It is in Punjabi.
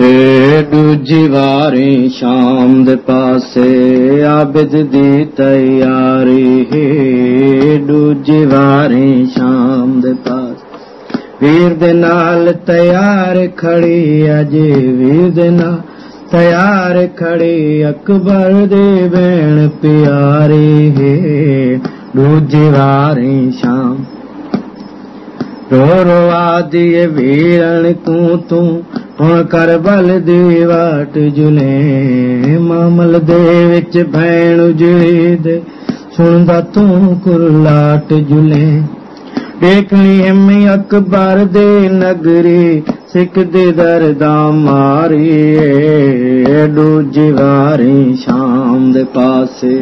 ਏ ਦੂਜੀ ਵਾਰੀ ਸ਼ਾਮ ਦੇ ਪਾਸੇ, ਆਬਦ ਦੀ ਤਿਆਰੀ ਹੈ। ਦੂਜੀ ਵਾਰੀ ਸ਼ਾਮ ਦੇ ਪਾਸ। ਵੀਰ ਦੇ ਨਾਲ ਤਿਆਰ ਖੜੀ ਅਜੇ ਵੀਰ ਦੇ ਨਾਲ ਤਿਆਰ ਖੜੀ ਅਕਬਰ ਦੇ ਬੈਣ ਪਿਆਰੇ ਹੈ। ਦੂਜੀ ਵਾਰੀ ਸ਼ਾਮ। ਰੋ ਰੋ ਆਦੀ ਵੀਰਣ ਤੂੰ ਤੂੰ ਹੁਣ ਕਰ ਬਲ ਦੇ ਵਾਟ ਜੁਲੇ ਮਾਮਲ ਦੇ ਵਿੱਚ ਭੈਣ ਉਜੜੀ ਦੇ ਸੁਣਦਾ ਤੂੰ ਕੁਰਲਾਟ ਜੁਲੇ। ਦੇਖਣੀ ਐਮੀ ਅਕਬਰ ਦੇ ਨਗਰੀ, ਸਿੱਖ ਦੇ ਦਰਦਾ ਮਾਰੀ ਏ ਵਾਰੀ ਸ਼ਾਮ ਦੇ ਪਾਸੇ।